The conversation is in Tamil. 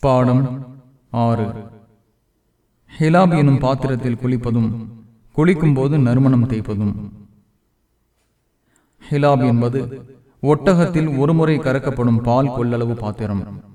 பாடம் ஆறு. ஹிலாப் எனும் பாத்திரத்தில் குளிப்பதும் குளிக்கும் போது நறுமணம் தேய்ப்பதும். ஹிலாப் என்பது ஒட்டகத்தில் ஒருமுறை கறக்கப்படும் பால் கொள்ளளவு பாத்திரம்.